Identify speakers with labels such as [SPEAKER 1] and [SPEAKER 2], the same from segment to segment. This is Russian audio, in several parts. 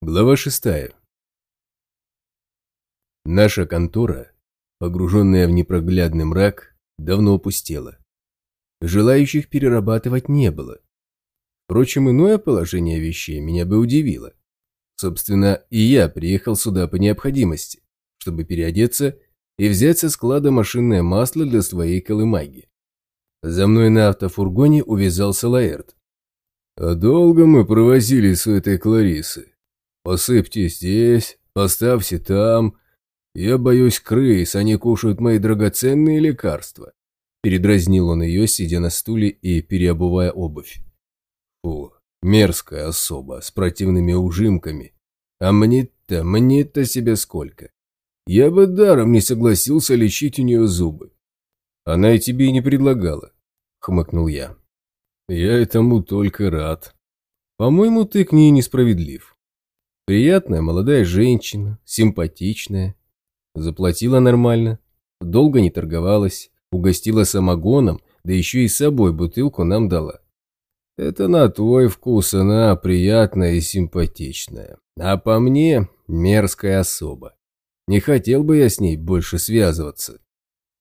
[SPEAKER 1] Глава шестая. Наша контора, погруженная в непроглядный мрак, давно опустела. Желающих перерабатывать не было. Впрочем, иное положение вещей меня бы удивило. Собственно, и я приехал сюда по необходимости, чтобы переодеться и взять со склада машинное масло для своей колымаги. За мной на автофургоне увязался Лаэрт. «А долго мы провозились у этой Кларисы?» Посыпьте здесь, поставьте там. Я боюсь крыс, они кушают мои драгоценные лекарства. Передразнил он ее, сидя на стуле и переобувая обувь. Фу, мерзкая особа, с противными ужимками. А мне-то, мне-то себе сколько. Я бы даром не согласился лечить у нее зубы. Она и тебе и не предлагала, хмыкнул я. Я этому только рад. По-моему, ты к ней несправедлив. Приятная молодая женщина, симпатичная. Заплатила нормально, долго не торговалась, угостила самогоном, да еще и с собой бутылку нам дала. Это на твой вкус она приятная и симпатичная. А по мне мерзкая особа. Не хотел бы я с ней больше связываться.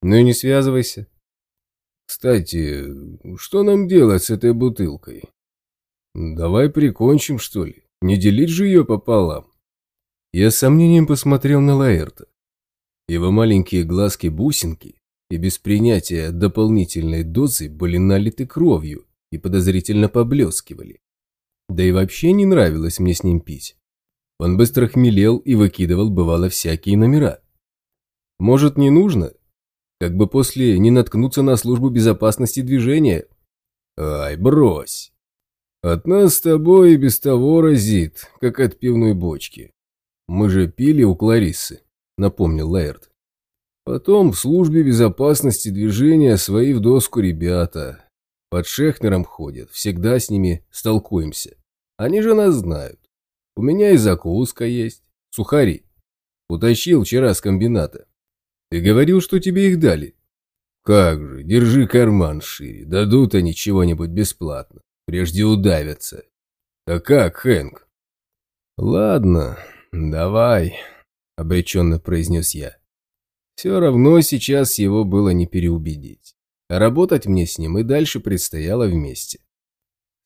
[SPEAKER 1] Ну и не связывайся. Кстати, что нам делать с этой бутылкой? Давай прикончим, что ли? Не делить же ее пополам. Я с сомнением посмотрел на Лаэрта. Его маленькие глазки-бусинки и без принятия дополнительной дозы были налиты кровью и подозрительно поблескивали. Да и вообще не нравилось мне с ним пить. Он быстро хмелел и выкидывал, бывало, всякие номера. Может, не нужно? Как бы после не наткнуться на службу безопасности движения? Ай, брось. От нас с тобой и без того разит, как от пивной бочки. Мы же пили у Кларисы, напомнил Лаэрт. Потом в службе безопасности движения свои в доску ребята. Под Шехнером ходят, всегда с ними столкуемся. Они же нас знают. У меня и закуска есть, сухари. Утащил вчера с комбината. Ты говорил, что тебе их дали. Как же, держи карман шире, дадут они чего-нибудь бесплатно прежде удавятся. Так как, Хэнк? Ладно, давай, обреченно произнес я. Все равно сейчас его было не переубедить. Работать мне с ним и дальше предстояло вместе.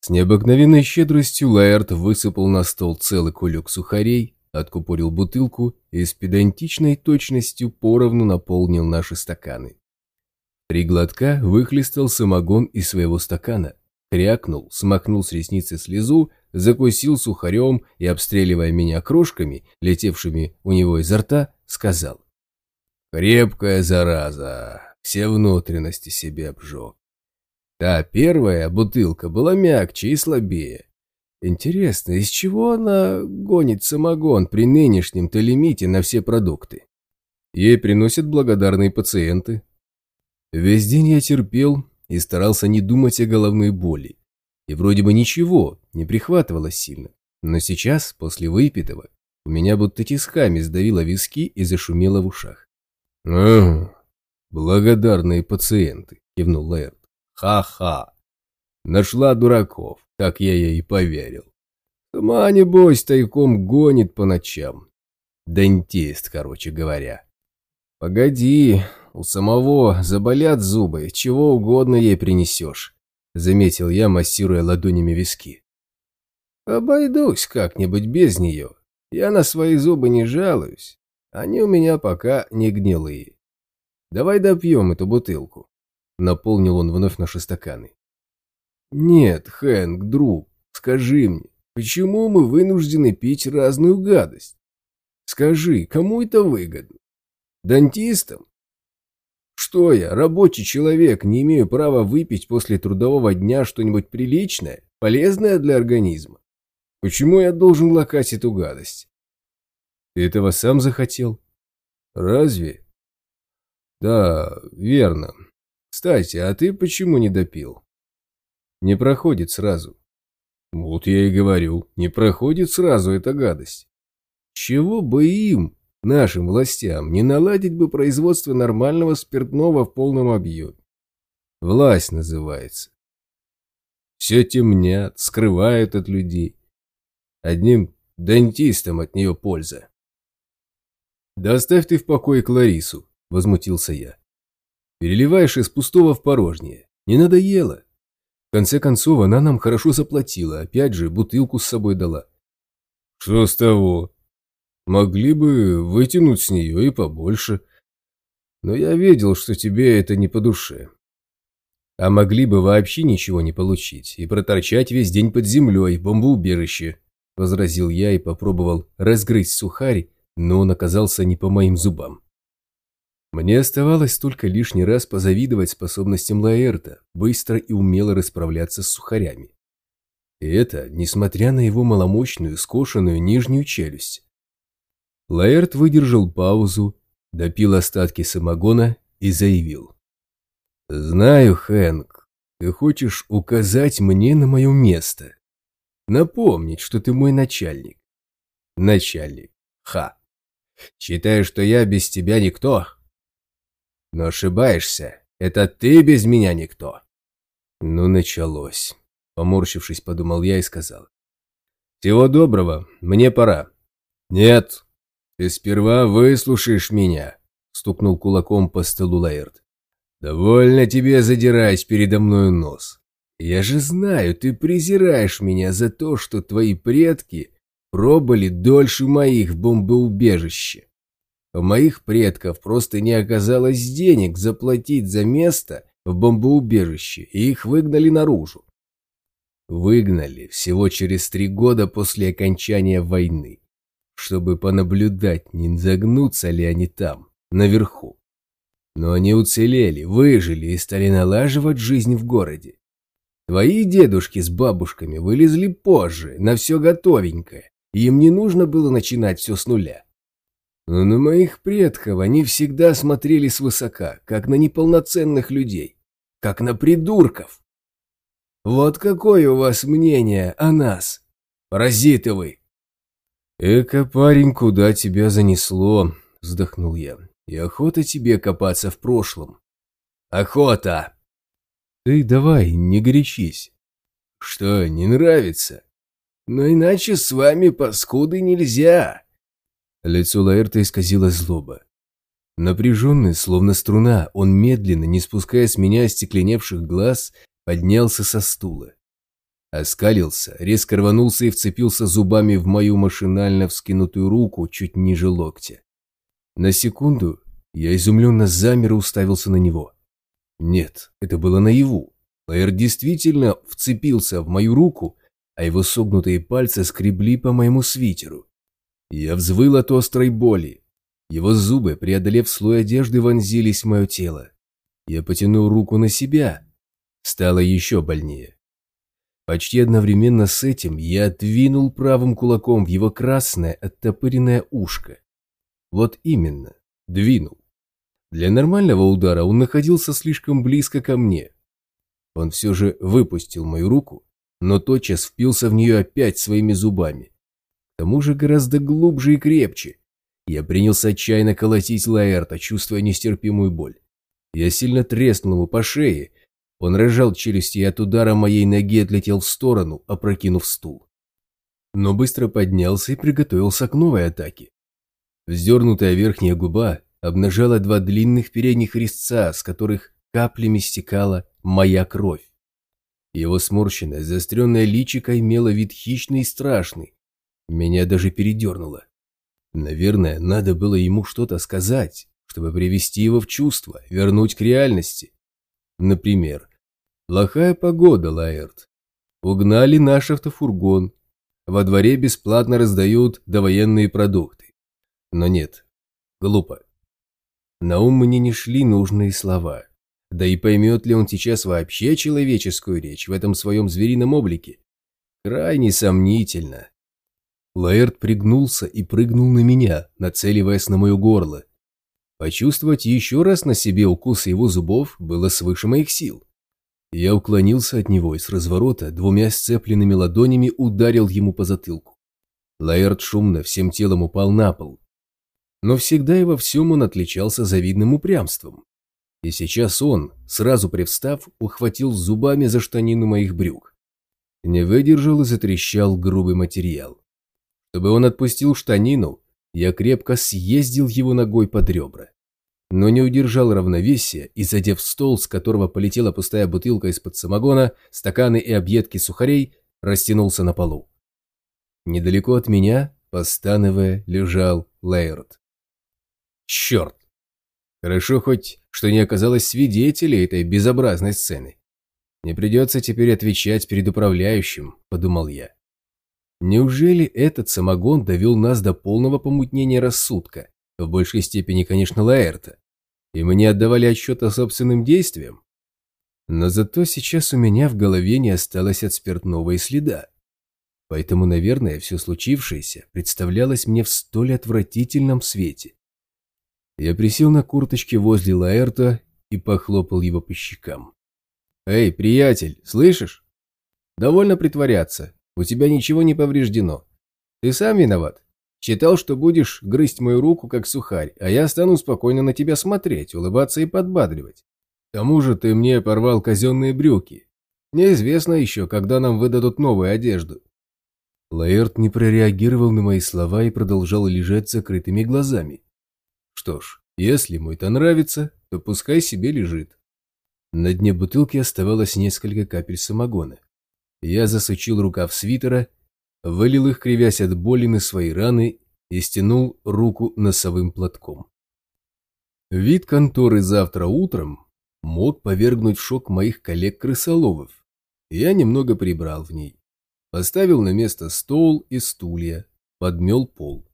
[SPEAKER 1] С необыкновенной щедростью Лаэрт высыпал на стол целый кулек сухарей, откупорил бутылку и с педантичной точностью поровну наполнил наши стаканы. Три глотка выхлестал самогон из своего стакана, крякнул, смахнул с ресницы слезу, закусил сухарем и, обстреливая меня крошками, летевшими у него изо рта, сказал. «Крепкая зараза, все внутренности себе обжег. Та первая бутылка была мягче и слабее. Интересно, из чего она гонит самогон при нынешнем-то лимите на все продукты? Ей приносят благодарные пациенты. Весь день я терпел, и старался не думать о головной боли. И вроде бы ничего, не прихватывало сильно. Но сейчас, после выпитого, у меня будто тисками сдавило виски и зашумело в ушах. «А, благодарные пациенты», — кивнул Лэрд. «Ха-ха! Нашла дураков, так я ей и поверил. Сама, небось, тайком гонит по ночам. Дантист, короче говоря. Погоди, у самого заболят зубы, чего угодно ей принесешь», — заметил я, массируя ладонями виски. «Обойдусь как-нибудь без нее. Я на свои зубы не жалуюсь. Они у меня пока не гнилые. Давай допьем эту бутылку», — наполнил он вновь наши стаканы. «Нет, Хэнк, друг, скажи мне, почему мы вынуждены пить разную гадость? Скажи, кому это выгодно? Дантистам? Что я, рабочий человек, не имею права выпить после трудового дня что-нибудь приличное, полезное для организма? Почему я должен лакать эту гадость? Ты этого сам захотел? Разве? Да, верно. Кстати, а ты почему не допил? Не проходит сразу. Вот я и говорю, не проходит сразу эта гадость. Чего бы им, Нашим властям не наладить бы производство нормального спиртного в полном объеме. Власть называется. Все темнят, скрывают от людей. Одним Дантистам от нее польза. «Да оставь ты в покое Кларису», – возмутился я. «Переливаешь из пустого в порожнее. Не надоело. В конце концов, она нам хорошо заплатила, опять же, бутылку с собой дала». «Что с того? Могли бы вытянуть с нее и побольше. Но я видел, что тебе это не по душе. А могли бы вообще ничего не получить и проторчать весь день под землей бомбоубежище», – возразил я и попробовал разгрызть сухарь, но он оказался не по моим зубам. Мне оставалось только лишний раз позавидовать способностям Лаэрта быстро и умело расправляться с сухарями. И это, несмотря на его маломощную, скошенную нижнюю челюсть. Лаэрт выдержал паузу, допил остатки самогона и заявил. «Знаю, Хэнк, ты хочешь указать мне на мое место. Напомнить, что ты мой начальник. Начальник. Ха. Считаешь, что я без тебя никто? Но ошибаешься. Это ты без меня никто. Ну, началось. Поморщившись, подумал я и сказал. Всего доброго, мне пора. Нет, ты сперва выслушаешь меня, стукнул кулаком по столу Лаэрт. Довольно тебе задирать передо мною нос. Я же знаю, ты презираешь меня за то, что твои предки пробыли дольше моих в бомбоубежище. У моих предков просто не оказалось денег заплатить за место в бомбоубежище, и их выгнали наружу. Выгнали всего через три года после окончания войны, чтобы понаблюдать, не загнутся ли они там, наверху. Но они уцелели, выжили и стали налаживать жизнь в городе. Твои дедушки с бабушками вылезли позже, на все готовенькое, им не нужно было начинать все с нуля. Но на моих предков они всегда смотрели свысока, как на неполноценных людей, как на придурков. Вот какое у вас мнение о нас, паразиты вы? Эка, парень, куда тебя занесло, вздохнул я. И охота тебе копаться в прошлом. Охота! Ты давай, не горячись. Что, не нравится? Но иначе с вами, паскуды, нельзя. Лицо Лаэрта исказило злоба. Напряженный, словно струна, он медленно, не спуская с меня остекленевших глаз, поднялся со стула. Оскалился, резко рванулся и вцепился зубами в мою машинально вскинутую руку чуть ниже локтя. На секунду я изумленно замер и уставился на него. Нет, это было наяву. Лаэр действительно вцепился в мою руку а его согнутые пальцы скребли по моему свитеру. Я взвыл от острой боли. Его зубы, преодолев слой одежды, вонзились в мое тело. Я потянул руку на себя. Стало еще больнее. Почти одновременно с этим я двинул правым кулаком в его красное оттопыренное ушко. Вот именно, двинул. Для нормального удара он находился слишком близко ко мне. Он все же выпустил мою руку но тотчас впился в нее опять своими зубами. К тому же гораздо глубже и крепче. Я принялся отчаянно колотить Лаэрта, чувствуя нестерпимую боль. Я сильно треснул ему по шее. Он разжал челюсти и от удара моей ноги отлетел в сторону, опрокинув стул. Но быстро поднялся и приготовился к новой атаке. Вздернутая верхняя губа обнажала два длинных передних резца, с которых каплями стекала моя кровь. Его сморщенное, заостренное личико имело вид хищный и страшный. Меня даже передернуло. Наверное, надо было ему что-то сказать, чтобы привести его в чувство, вернуть к реальности. Например, «Плохая погода, Лаэрт. Угнали наш автофургон. Во дворе бесплатно раздают довоенные продукты». Но нет, глупо. На ум мне не шли нужные слова. Да и поймет ли он сейчас вообще человеческую речь в этом своем зверином облике? Крайне сомнительно. Лаэрт пригнулся и прыгнул на меня, нацеливаясь на мое горло. Почувствовать еще раз на себе укус его зубов было свыше моих сил. Я уклонился от него и с разворота двумя сцепленными ладонями ударил ему по затылку. Лаэрт шумно всем телом упал на пол. Но всегда и во всем он отличался завидным упрямством. И сейчас он, сразу привстав, ухватил зубами за штанину моих брюк. Не выдержал и затрещал грубый материал. Чтобы он отпустил штанину, я крепко съездил его ногой под ребра. Но не удержал равновесия и, задев стол, с которого полетела пустая бутылка из-под самогона, стаканы и объедки сухарей, растянулся на полу. Недалеко от меня, постановая, лежал Лейрот. Черт! Хорошо хоть, что не оказалось свидетелей этой безобразной сцены. Не придется теперь отвечать перед управляющим, подумал я. Неужели этот самогон довел нас до полного помутнения рассудка? В большей степени, конечно, Лаэрта. И мы не отдавали отчета собственным действиям? Но зато сейчас у меня в голове не осталось от спиртного и следа. Поэтому, наверное, все случившееся представлялось мне в столь отвратительном свете. Я присел на курточке возле Лаэрта и похлопал его по щекам. «Эй, приятель, слышишь? Довольно притворяться. У тебя ничего не повреждено. Ты сам виноват. Считал, что будешь грызть мою руку, как сухарь, а я стану спокойно на тебя смотреть, улыбаться и подбадривать. К тому же ты мне порвал казенные брюки. Неизвестно еще, когда нам выдадут новую одежду». Лаэрт не прореагировал на мои слова и продолжал лежать с закрытыми глазами. Что ж, если ему это нравится, то пускай себе лежит. На дне бутылки оставалось несколько капель самогона. Я засучил рукав свитера, вылил их, кривясь от боли на свои раны, и стянул руку носовым платком. Вид конторы завтра утром мог повергнуть в шок моих коллег-крысоловов. Я немного прибрал в ней. Поставил на место стол и стулья, подмел пол.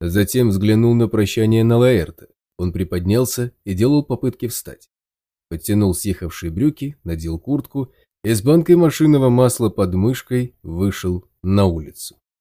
[SPEAKER 1] Затем взглянул на прощание на Лаэрта. Он приподнялся и делал попытки встать. Подтянул съехавшие брюки, надел куртку и с банкой машинного масла под мышкой вышел на улицу.